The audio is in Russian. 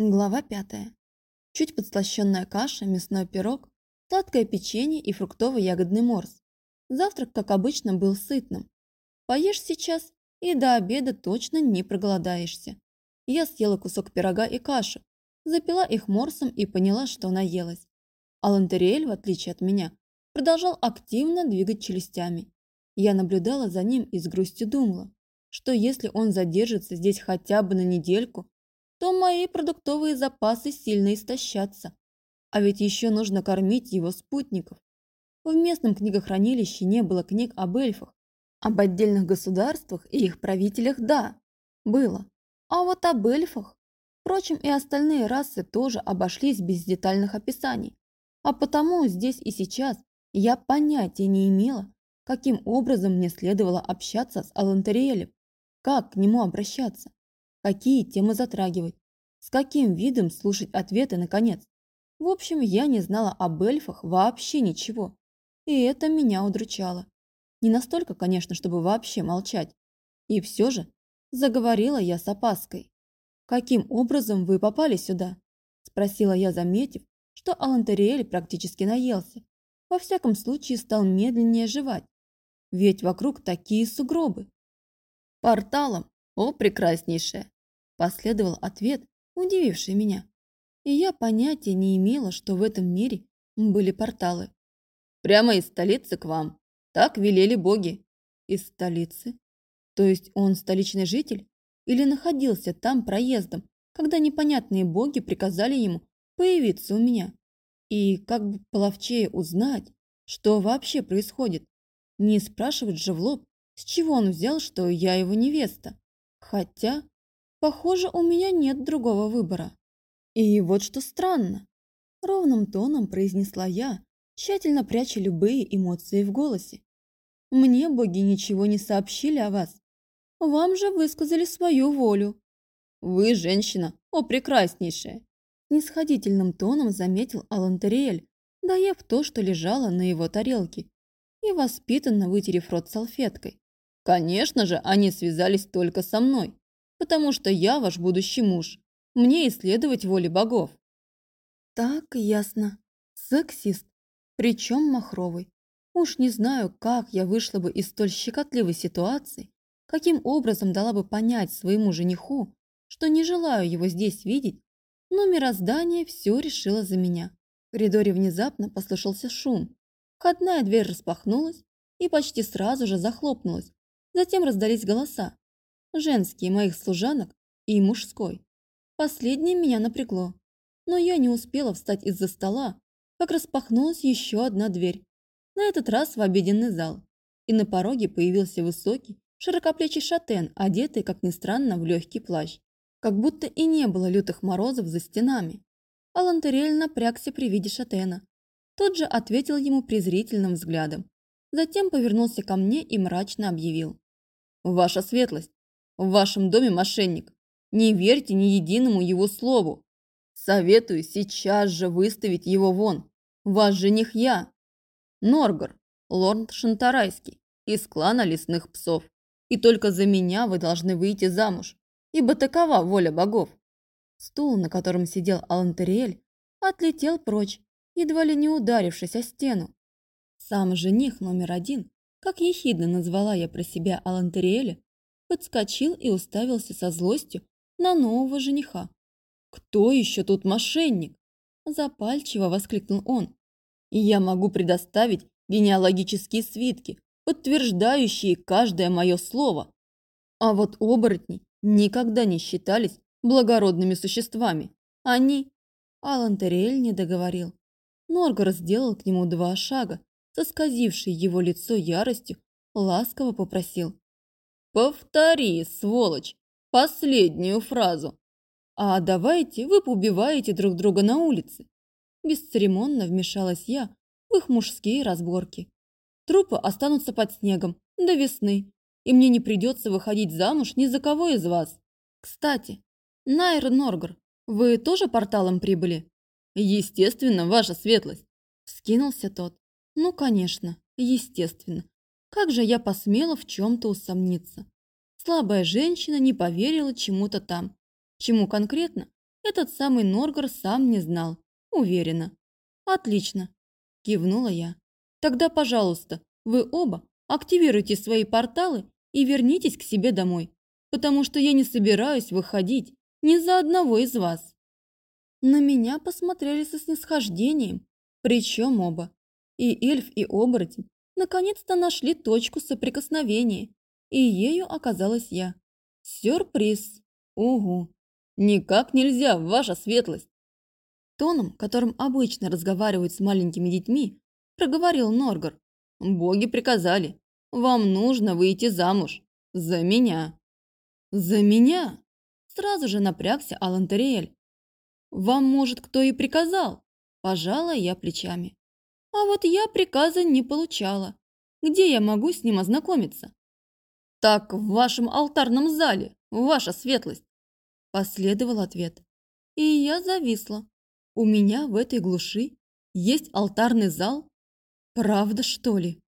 Глава пятая. Чуть подслащенная каша, мясной пирог, сладкое печенье и фруктово-ягодный морс. Завтрак, как обычно, был сытным. Поешь сейчас, и до обеда точно не проголодаешься. Я съела кусок пирога и кашу, запила их морсом и поняла, что наелась. А Лантериэль, в отличие от меня, продолжал активно двигать челюстями. Я наблюдала за ним и с грустью думала, что если он задержится здесь хотя бы на недельку, то мои продуктовые запасы сильно истощатся. А ведь еще нужно кормить его спутников. В местном книгохранилище не было книг об эльфах. Об отдельных государствах и их правителях – да, было. А вот об эльфах. Впрочем, и остальные расы тоже обошлись без детальных описаний. А потому здесь и сейчас я понятия не имела, каким образом мне следовало общаться с Алантериэлем, как к нему обращаться какие темы затрагивать, с каким видом слушать ответы, наконец. В общем, я не знала об эльфах вообще ничего, и это меня удручало. Не настолько, конечно, чтобы вообще молчать. И все же заговорила я с опаской. «Каким образом вы попали сюда?» – спросила я, заметив, что Алантериэль практически наелся. Во всяком случае, стал медленнее жевать. Ведь вокруг такие сугробы. «Порталом, о, прекраснейшая!» Последовал ответ, удививший меня. И я понятия не имела, что в этом мире были порталы. Прямо из столицы к вам. Так велели боги. Из столицы? То есть он столичный житель? Или находился там проездом, когда непонятные боги приказали ему появиться у меня? И как бы половчее узнать, что вообще происходит? Не спрашивать же в лоб, с чего он взял, что я его невеста. Хотя Похоже, у меня нет другого выбора. И вот что странно. Ровным тоном произнесла я, тщательно пряча любые эмоции в голосе. Мне боги ничего не сообщили о вас. Вам же высказали свою волю. Вы женщина, о прекраснейшая. Нисходительным тоном заметил Алантериэль, доев то, что лежало на его тарелке, и воспитанно вытерев рот салфеткой. Конечно же, они связались только со мной потому что я ваш будущий муж. Мне исследовать воли богов». Так, ясно. Сексист. Причем махровый. Уж не знаю, как я вышла бы из столь щекотливой ситуации, каким образом дала бы понять своему жениху, что не желаю его здесь видеть, но мироздание все решило за меня. В коридоре внезапно послышался шум. Входная дверь распахнулась и почти сразу же захлопнулась. Затем раздались голоса женский моих служанок и мужской. Последнее меня напрягло, но я не успела встать из-за стола, как распахнулась еще одна дверь, на этот раз в обеденный зал, и на пороге появился высокий, широкоплечий шатен, одетый, как ни странно, в легкий плащ. Как будто и не было лютых морозов за стенами. Алантерель напрягся при виде шатена. Тот же ответил ему презрительным взглядом. Затем повернулся ко мне и мрачно объявил. «Ваша светлость, в вашем доме мошенник. Не верьте ни единому его слову. Советую сейчас же выставить его вон. Ваш жених я. Норгар, лорд Шантарайский, из клана лесных псов. И только за меня вы должны выйти замуж, ибо такова воля богов. Стул, на котором сидел Алантериэль, отлетел прочь, едва ли не ударившись о стену. Сам жених номер один, как ехидно назвала я про себя Алантериэля, подскочил и уставился со злостью на нового жениха. «Кто еще тут мошенник?» Запальчиво воскликнул он. «И я могу предоставить генеалогические свитки, подтверждающие каждое мое слово. А вот оборотни никогда не считались благородными существами. Они...» Алан Терриэль не договорил. Норгар сделал к нему два шага, сосказивший его лицо яростью, ласково попросил. Повтори, сволочь, последнюю фразу. А давайте вы поубиваете друг друга на улице. Бесцеремонно вмешалась я в их мужские разборки. Трупы останутся под снегом до весны, и мне не придется выходить замуж ни за кого из вас. Кстати, Найр Норгар, вы тоже порталом прибыли? Естественно, ваша светлость. Вскинулся тот. Ну, конечно, естественно. Как же я посмела в чем-то усомниться? Слабая женщина не поверила чему-то там. Чему конкретно? этот самый Норгар сам не знал. Уверена. Отлично. Кивнула я. Тогда, пожалуйста, вы оба активируйте свои порталы и вернитесь к себе домой, потому что я не собираюсь выходить ни за одного из вас. На меня посмотрели со снисхождением, причем оба. И эльф, и оборотень наконец-то нашли точку соприкосновения, и ею оказалась я. Сюрприз! Угу! Никак нельзя, ваша светлость! Тоном, которым обычно разговаривают с маленькими детьми, проговорил Норгар. Боги приказали. Вам нужно выйти замуж. За меня. За меня? Сразу же напрягся Алантериэль. Вам, может, кто и приказал? Пожала я плечами. А вот я приказа не получала. Где я могу с ним ознакомиться? Так в вашем алтарном зале, ваша светлость. Последовал ответ. И я зависла. У меня в этой глуши есть алтарный зал? Правда, что ли?